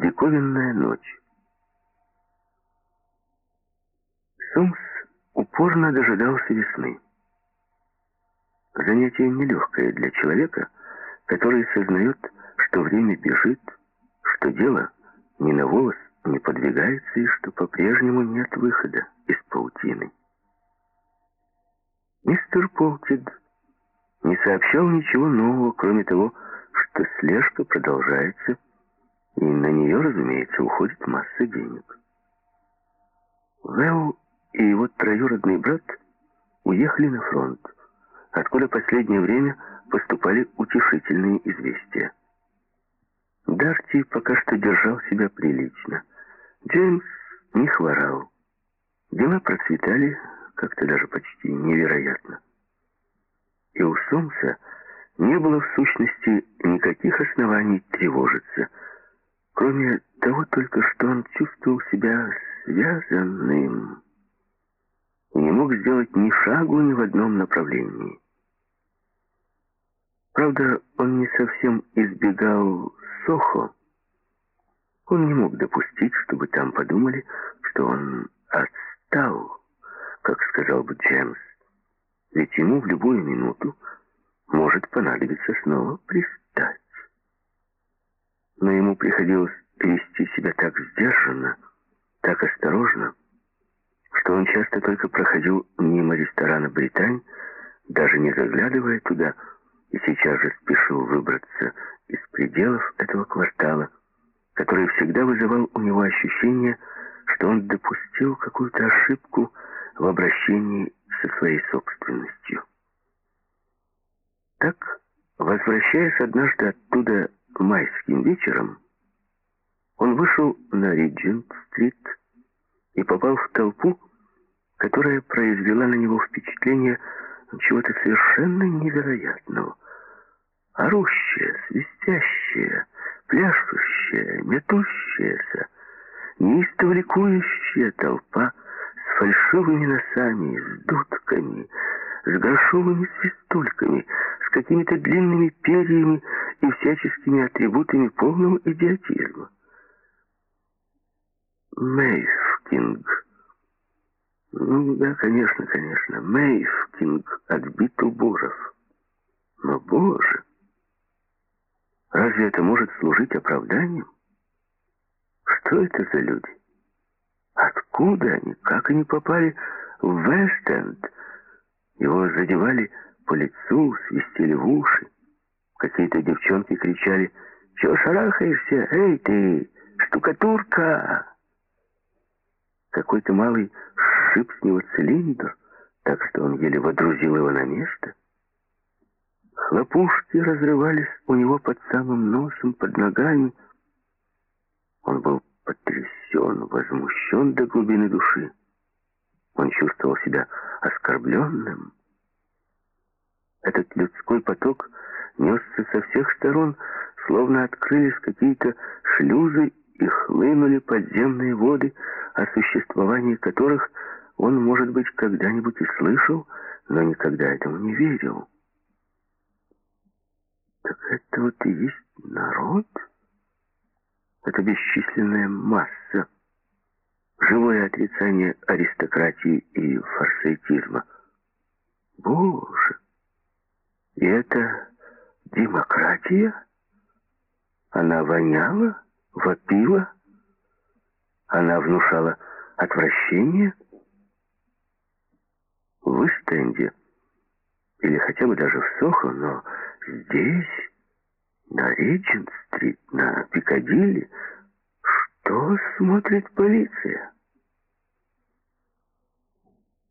Диковинная ночь. Сомс упорно дожидался весны. Занятие нелегкое для человека, который сознает, что время бежит, что дело ни на волос не подвигается и что по-прежнему нет выхода из паутины. Мистер Полтид не сообщал ничего нового, кроме того, что слежка продолжается, и на нее, разумеется, уходит масса денег. Вэлл и его троюродный брат уехали на фронт, откуда последнее время поступали утешительные известия. Дарти пока что держал себя прилично. Джеймс не хворал. Дела процветали как-то даже почти невероятно. И у Сомса не было в сущности никаких оснований тревожиться, кроме того только, что он чувствовал себя связанным и не мог сделать ни шагу ни в одном направлении. Правда, он не совсем избегал Сохо. Он не мог допустить, чтобы там подумали, что он отстал, как сказал бы Джеймс. Ведь ему в любую минуту может понадобиться снова пристать. Но ему приходилось вести себя так сдержанно, так осторожно, что он часто только проходил мимо ресторана «Британь», даже не заглядывая туда, и сейчас же спешил выбраться из пределов этого квартала, который всегда вызывал у него ощущение, что он допустил какую-то ошибку в обращении со своей собственностью. Так, возвращаясь однажды оттуда майским вечером, он вышел на Риджент-стрит и попал в толпу, которая произвела на него впечатление чего-то совершенно невероятного. Орущая, свистящая, пляшущая, метущаяся, неистово толпа с фальшивыми носами, с дудками, с горшовыми свистульками, с какими-то длинными перьями и всяческими атрибутами полного идиотизма. Мейфкинг ну да, конечно, конечно. Мэйв Кинг от Битлбуров. Но, боже, разве это может служить оправданием? Что это за люди? Откуда они? Как они попали в Вест-Энд? Его задевали по лицу, свистели в уши. Какие-то девчонки кричали «Чего шарахаешься? Эй ты, штукатурка!» Какой-то малый сшиб с него цилиндр, так что он еле водрузил его на место. Хлопушки разрывались у него под самым носом, под ногами. Он был потрясен, возмущен до глубины души. Он чувствовал себя оскорбленным. Этот людской поток несся со всех сторон, словно открылись какие-то шлюзы и хлынули подземные воды, о существовании которых он, может быть, когда-нибудь и слышал, но никогда этому не верил. Так это вот и есть народ? Это бесчисленная масса, живое отрицание аристократии и форсайтизма. Боже! И это демократия? Она воняла, вопила? Она внушала отвращение? в Истенде или хотя бы даже в Сохо, но здесь, на Риджент-стрит, на Пикадилли, что смотрит полиция?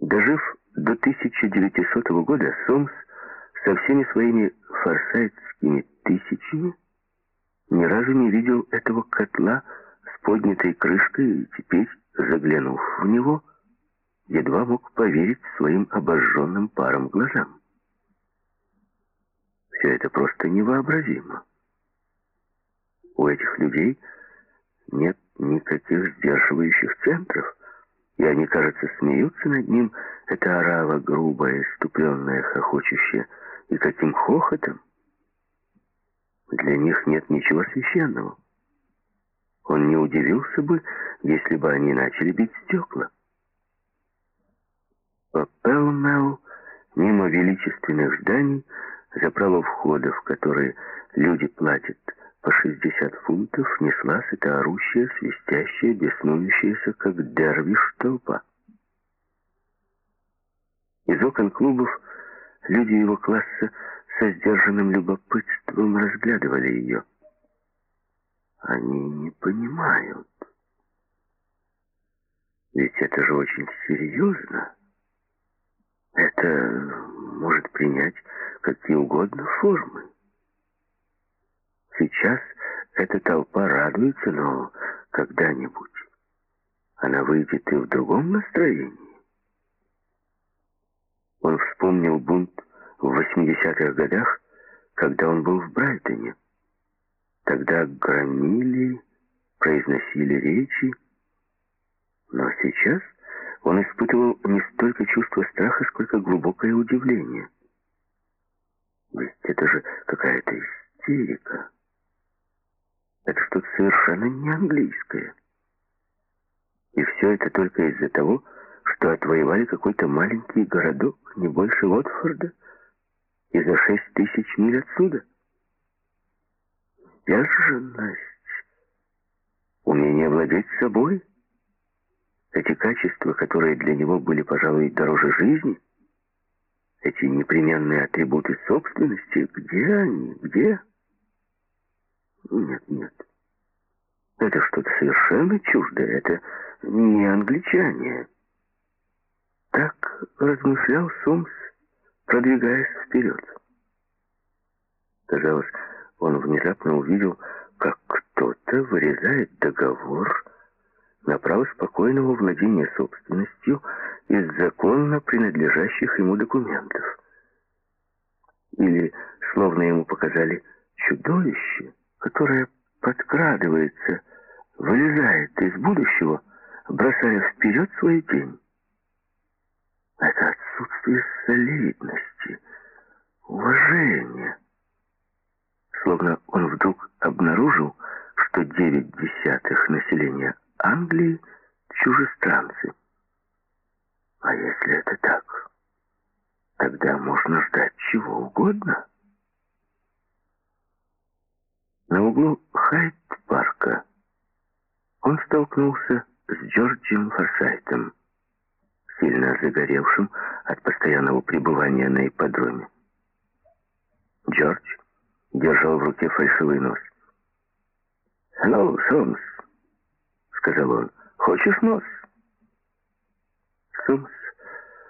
Дожив до 1900 года, Сомс со всеми своими форсайтскими тысячами ни разу не видел этого котла с поднятой крышкой, и теперь, заглянув в него, едва мог поверить своим обожженным паром глазам. Все это просто невообразимо. У этих людей нет никаких сдерживающих центров, и они, кажется, смеются над ним, это орава грубая, иступленная, хохочущая, и каким хохотом. Для них нет ничего священного. Он не удивился бы, если бы они начали бить стекла. По Пелмел, мимо величественных зданий, за право входа, в которые люди платят по 60 фунтов, неслась эта орущая, свистящая, беснующаяся, как дервиш толпа. Из окон клубов люди его класса со сдержанным любопытством разглядывали ее. Они не понимают. Ведь это же очень серьезно. Это может принять какие угодно формы. Сейчас эта толпа радуется, но когда-нибудь она выйдет и в другом настроении. Он вспомнил бунт в 80-х годах, когда он был в Брайтоне. Тогда громили, произносили речи, но сейчас он испытывал не столько чувство страха, сколько глубокое удивление. Ведь это же какая-то истерика. Это что-то совершенно не английское. И все это только из-за того, что отвоевали какой-то маленький городок, не больше Уотфорда, и за шесть тысяч миль отсюда. Сдержанность, умение владеть собой, эти качества, которые для него были, пожалуй, дороже жизни, эти непременные атрибуты собственности, где они, где? Нет, нет. Это что-то совершенно чуждое, это не англичане. Так размышлял Сомс, продвигаясь вперед. Казалось, он внезапно увидел, как кто-то вырезает договор на право спокойного владения собственностью из законно принадлежащих ему документов. Или, словно ему показали, чудовище, которое подкрадывается, вылезает из будущего, бросая вперед свою тень. Это отсутствие солидности, уважения. Словно он вдруг обнаружил, что девять десятых населения Англии чужестранцы. А если это так, тогда можно ждать чего угодно. На углу Хайт-парка он столкнулся с Джорджем Форсайтом сильно загоревшим от постоянного пребывания на ипподроме. Джордж держал в руке фальшивый нос. «Hello, Сомс», — сказал он, — «хочешь нос?» Сомс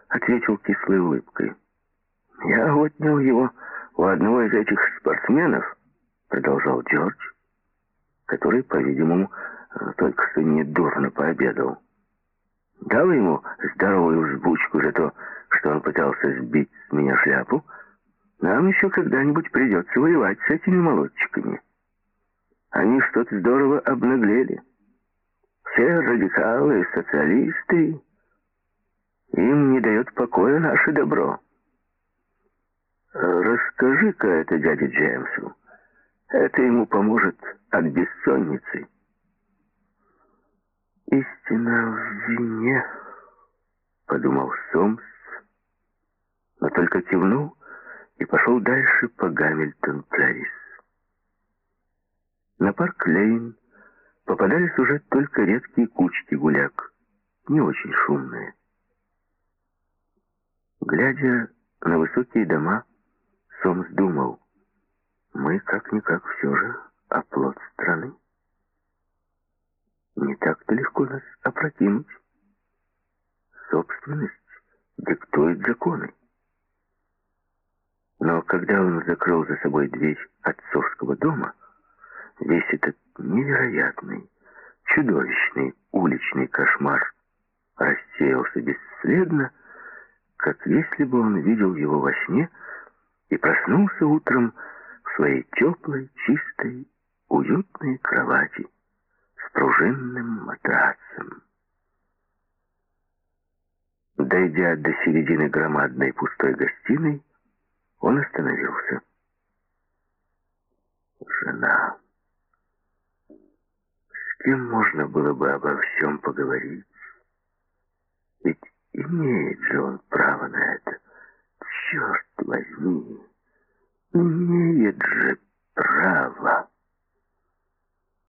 ответил кислой улыбкой. «Я отнял его у одного из этих спортсменов», — продолжал Джордж, который, по-видимому, только что недурно пообедал. Дал ему здоровую взбучку за то, что он пытался сбить с меня шляпу. Нам еще когда-нибудь придется воевать с этими молодчиками. Они что-то здорово обнаглели. Все радикалы, социалисты. Им не дает покоя наше добро. Расскажи-ка это дяде Джеймсу. Это ему поможет от бессонницы. «Истина в вине», — подумал Сомс, но только кивнул и пошел дальше по Гамильтон-Плейс. На парк Лейн попадались уже только редкие кучки гуляк, не очень шумные. Глядя на высокие дома, Сомс думал, мы как-никак все же оплот страны. Не так-то легко нас опрокинуть. Собственность диктует законы. Но когда он закрыл за собой дверь отцовского дома, весь этот невероятный, чудовищный уличный кошмар рассеялся бесследно, как если бы он видел его во сне и проснулся утром в своей теплой, чистой, уютной кровати пружинным матрацем. Дойдя до середины громадной пустой гостиной, он остановился. Жена. С ним можно было бы обо всем поговорить. Ведь имеет же он право на это. Черт возьми, имеет же право.